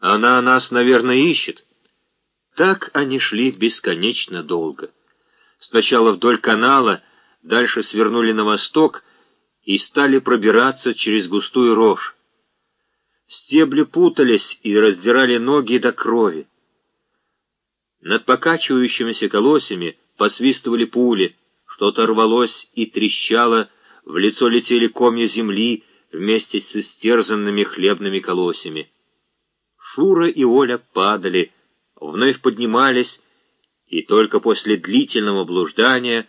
Она нас, наверное, ищет. Так они шли бесконечно долго. Сначала вдоль канала, дальше свернули на восток и стали пробираться через густую рожь. Стебли путались и раздирали ноги до крови. Над покачивающимися колосьями посвистывали пули, что-то рвалось и трещало, в лицо летели комья земли вместе с истерзанными хлебными колосьями. Шура и Оля падали, вновь поднимались, и только после длительного блуждания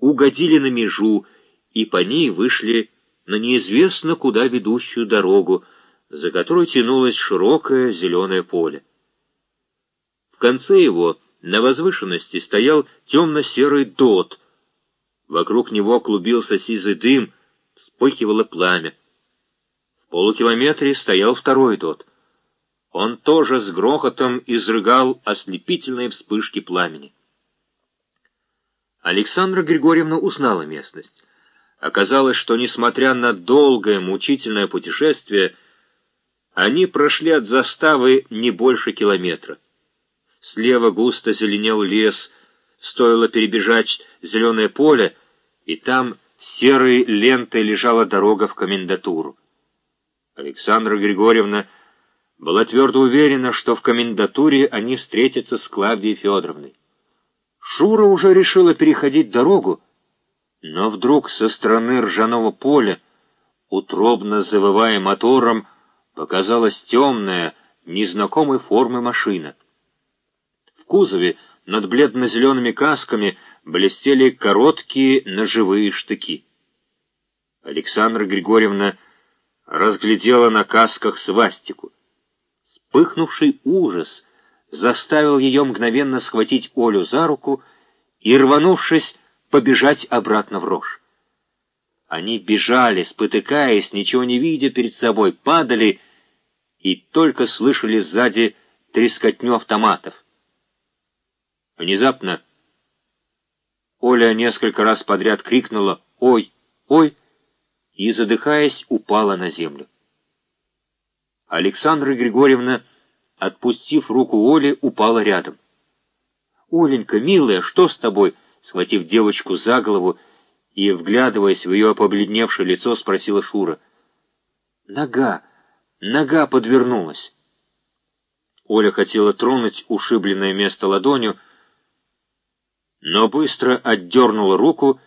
угодили на межу, и по ней вышли на неизвестно куда ведущую дорогу, за которой тянулось широкое зеленое поле. В конце его на возвышенности стоял темно-серый дот. Вокруг него клубился сизый дым, вспыхивало пламя. В полукилометре стоял второй дот. Он тоже с грохотом изрыгал ослепительные вспышки пламени. Александра Григорьевна узнала местность. Оказалось, что, несмотря на долгое мучительное путешествие, они прошли от заставы не больше километра. Слева густо зеленел лес, стоило перебежать зеленое поле, и там серой лентой лежала дорога в комендатуру. Александра Григорьевна была твердо уверена, что в комендатуре они встретятся с Клавдией Федоровной. Шура уже решила переходить дорогу, но вдруг со стороны ржаного поля, утробно завывая мотором, показалась темная, незнакомой формы машина. В кузове над бледно-зелеными касками блестели короткие ножевые штыки. Александра Григорьевна разглядела на касках свастику. Вспыхнувший ужас заставил ее мгновенно схватить Олю за руку и, рванувшись, побежать обратно в рожь. Они бежали, спотыкаясь, ничего не видя перед собой, падали и только слышали сзади трескотню автоматов. Внезапно Оля несколько раз подряд крикнула «Ой! Ой!» и, задыхаясь, упала на землю. Александра Григорьевна, отпустив руку Оли, упала рядом. «Оленька, милая, что с тобой?» Схватив девочку за голову, и, вглядываясь в ее побледневшее лицо, спросила Шура. «Нога! Нога подвернулась!» Оля хотела тронуть ушибленное место ладонью, но быстро отдернула руку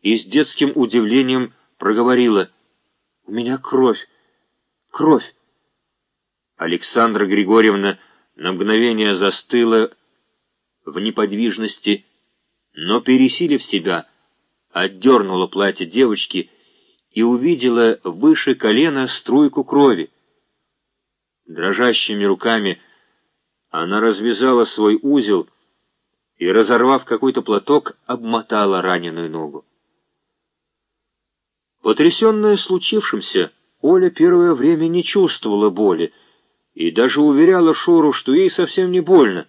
и с детским удивлением проговорила. «У меня кровь! Кровь!» Александра Григорьевна на мгновение застыла в неподвижности, но, пересилив себя, отдернула платье девочки и увидела выше колена струйку крови. Дрожащими руками она развязала свой узел и, разорвав какой-то платок, обмотала раненую ногу. Потрясенная случившимся, Оля первое время не чувствовала боли и даже уверяла Шуру, что ей совсем не больно.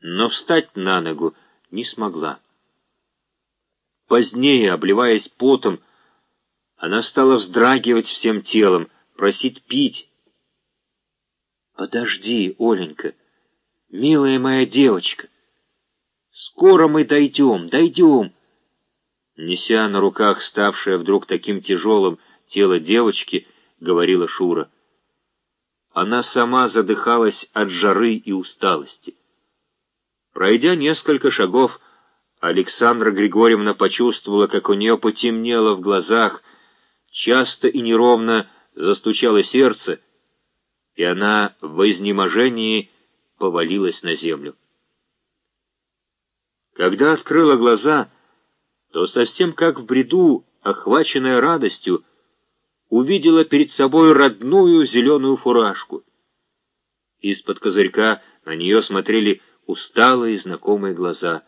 Но встать на ногу не смогла. Позднее, обливаясь потом, она стала вздрагивать всем телом, просить пить. «Подожди, Оленька, милая моя девочка, скоро мы дойдем, дойдем!» Неся на руках ставшее вдруг таким тяжелым тело девочки, говорила Шура. Она сама задыхалась от жары и усталости. Пройдя несколько шагов, Александра Григорьевна почувствовала, как у нее потемнело в глазах, часто и неровно застучало сердце, и она в изнеможении повалилась на землю. Когда открыла глаза, то совсем как в бреду, охваченная радостью, увидела перед собой родную зеленую фуражку. Из-под козырька на нее смотрели усталые знакомые глаза.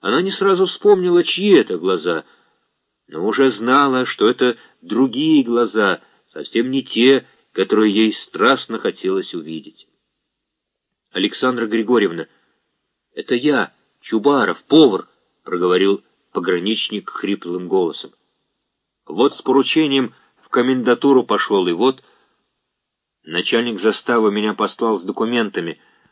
Она не сразу вспомнила, чьи это глаза, но уже знала, что это другие глаза, совсем не те, которые ей страстно хотелось увидеть. «Александра Григорьевна, это я, Чубаров, повар», — проговорил пограничник хриплым голосом. «Вот с поручением в комендатуру пошел, и вот...» Начальник заставы меня послал с документами —